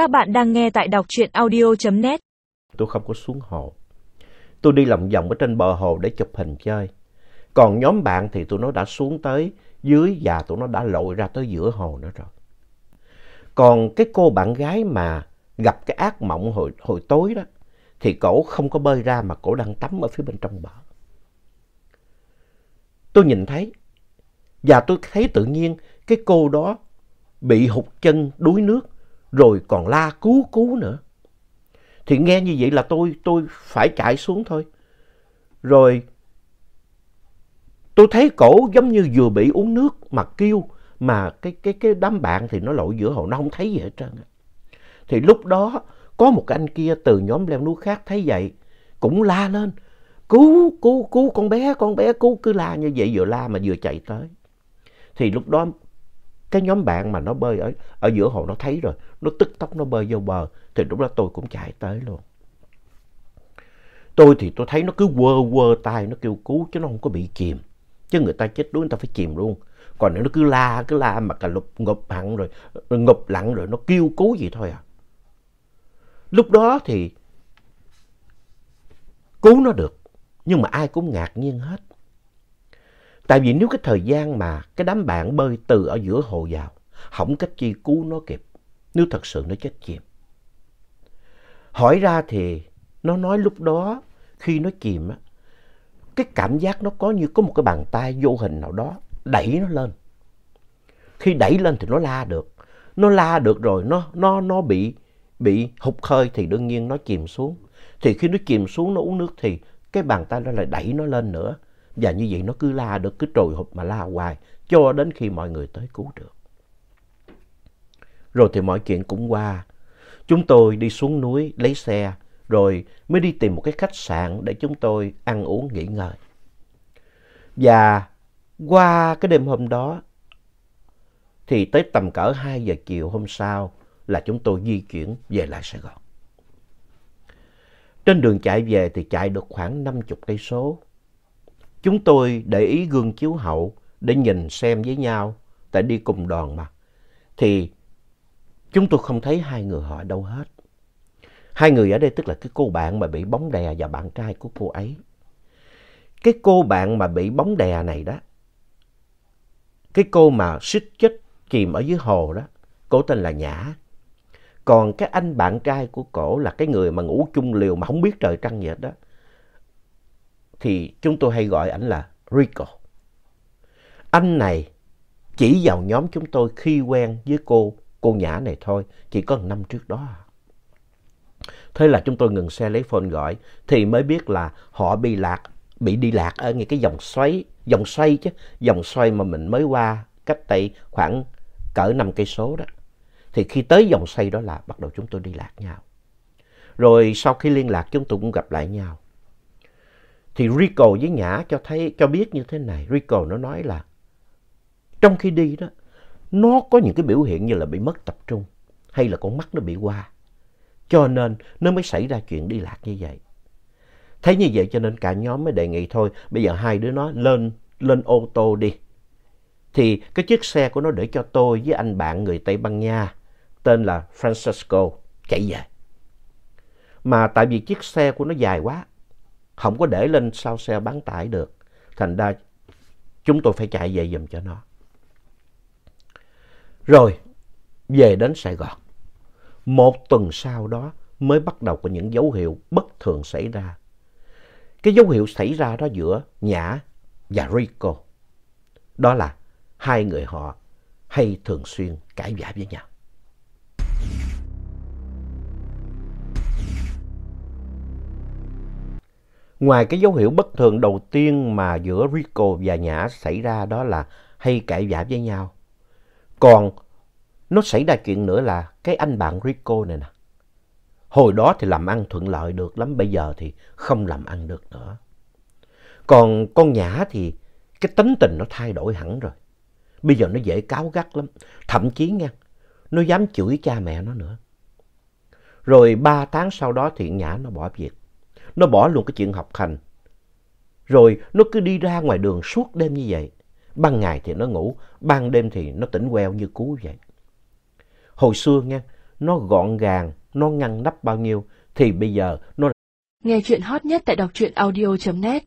Các bạn đang nghe tại đọc truyện audio.net. Tôi không có xuống hồ. Tôi đi lòng vòng ở trên bờ hồ để chụp hình chơi. Còn nhóm bạn thì tụi nó đã xuống tới dưới và tụi nó đã lội ra tới giữa hồ nữa rồi. Còn cái cô bạn gái mà gặp cái ác mộng hồi, hồi tối đó thì cổ không có bơi ra mà cổ đang tắm ở phía bên trong bờ. Tôi nhìn thấy và tôi thấy tự nhiên cái cô đó bị hụt chân đuối nước rồi còn la cứu cứu nữa. Thì nghe như vậy là tôi tôi phải chạy xuống thôi. Rồi tôi thấy cổ giống như vừa bị uống nước mà kêu, mà cái cái cái đám bạn thì nó lội giữa hồ, nó không thấy gì hết trơn. Thì lúc đó có một anh kia từ nhóm leo núi khác thấy vậy, cũng la lên, cứu cứu cứu con bé con bé cứu, cứ la như vậy vừa la mà vừa chạy tới. Thì lúc đó cái nhóm bạn mà nó bơi ở, ở giữa hồ nó thấy rồi, nó tức tốc nó bơi vô bờ, thì lúc đó tôi cũng chạy tới luôn. Tôi thì tôi thấy nó cứ quơ quơ tay, nó kêu cứu chứ nó không có bị chìm. Chứ người ta chết đuối người ta phải chìm luôn. Còn nếu nó cứ la, cứ la mà cả lục ngụp hẳn rồi, ngụp lặng rồi nó kêu cứu gì thôi à. Lúc đó thì cứu nó được, nhưng mà ai cũng ngạc nhiên hết. Tại vì nếu cái thời gian mà cái đám bạn bơi từ ở giữa hồ vào, không cách chi cứu nó kịp, nếu thật sự nó chết chìm. Hỏi ra thì nó nói lúc đó khi nó chìm á, cái cảm giác nó có như có một cái bàn tay vô hình nào đó đẩy nó lên. Khi đẩy lên thì nó la được. Nó la được rồi nó nó nó bị bị hụt hơi thì đương nhiên nó chìm xuống. Thì khi nó chìm xuống nó uống nước thì cái bàn tay đó lại đẩy nó lên nữa. Và như vậy nó cứ la được, cứ trồi hụt mà la hoài cho đến khi mọi người tới cứu được. Rồi thì mọi chuyện cũng qua. Chúng tôi đi xuống núi lấy xe rồi mới đi tìm một cái khách sạn để chúng tôi ăn uống nghỉ ngơi. Và qua cái đêm hôm đó thì tới tầm cỡ 2 giờ chiều hôm sau là chúng tôi di chuyển về lại Sài Gòn. Trên đường chạy về thì chạy được khoảng 50 cây số. Chúng tôi để ý gương chiếu hậu để nhìn xem với nhau, tại đi cùng đoàn mà. Thì chúng tôi không thấy hai người họ đâu hết. Hai người ở đây tức là cái cô bạn mà bị bóng đè và bạn trai của cô ấy. Cái cô bạn mà bị bóng đè này đó, cái cô mà suýt chết chìm ở dưới hồ đó, cô tên là Nhã. Còn cái anh bạn trai của cổ là cái người mà ngủ chung liều mà không biết trời trăng gì hết đó. Thì chúng tôi hay gọi ảnh là Rico. Anh này chỉ vào nhóm chúng tôi khi quen với cô, cô Nhã này thôi, chỉ có năm trước đó. Thế là chúng tôi ngừng xe lấy phone gọi, thì mới biết là họ bị lạc, bị đi lạc ở ngay cái dòng xoáy, dòng xoay chứ, dòng xoay mà mình mới qua cách đây khoảng cỡ 5 cây số đó. Thì khi tới dòng xoay đó là bắt đầu chúng tôi đi lạc nhau. Rồi sau khi liên lạc chúng tôi cũng gặp lại nhau. Thì Rico với Nhã cho thấy cho biết như thế này. Rico nó nói là trong khi đi đó, nó có những cái biểu hiện như là bị mất tập trung hay là con mắt nó bị qua. Cho nên nó mới xảy ra chuyện đi lạc như vậy. Thấy như vậy cho nên cả nhóm mới đề nghị thôi, bây giờ hai đứa nó lên lên ô tô đi. Thì cái chiếc xe của nó để cho tôi với anh bạn người Tây Ban Nha tên là Francisco chạy về. Mà tại vì chiếc xe của nó dài quá, không có để lên sau xe bán tải được. Thành ra chúng tôi phải chạy về giùm cho nó. Rồi, về đến Sài Gòn. Một tuần sau đó mới bắt đầu có những dấu hiệu bất thường xảy ra. Cái dấu hiệu xảy ra đó giữa Nhã và Rico. Đó là hai người họ hay thường xuyên cãi vã với nhau. Ngoài cái dấu hiệu bất thường đầu tiên mà giữa Rico và Nhã xảy ra đó là hay cãi vã với nhau. Còn nó xảy ra chuyện nữa là cái anh bạn Rico này nè. Hồi đó thì làm ăn thuận lợi được lắm, bây giờ thì không làm ăn được nữa. Còn con Nhã thì cái tính tình nó thay đổi hẳn rồi. Bây giờ nó dễ cáo gắt lắm, thậm chí nha, nó dám chửi cha mẹ nó nữa. Rồi ba tháng sau đó thì Nhã nó bỏ việc. Nó bỏ luôn cái chuyện học hành. Rồi nó cứ đi ra ngoài đường suốt đêm như vậy. Ban ngày thì nó ngủ, ban đêm thì nó tỉnh queo như cú vậy. Hồi xưa nha, nó gọn gàng, nó ngăn nắp bao nhiêu thì bây giờ nó Nghe chuyện hot nhất tại đọc truyện audio.net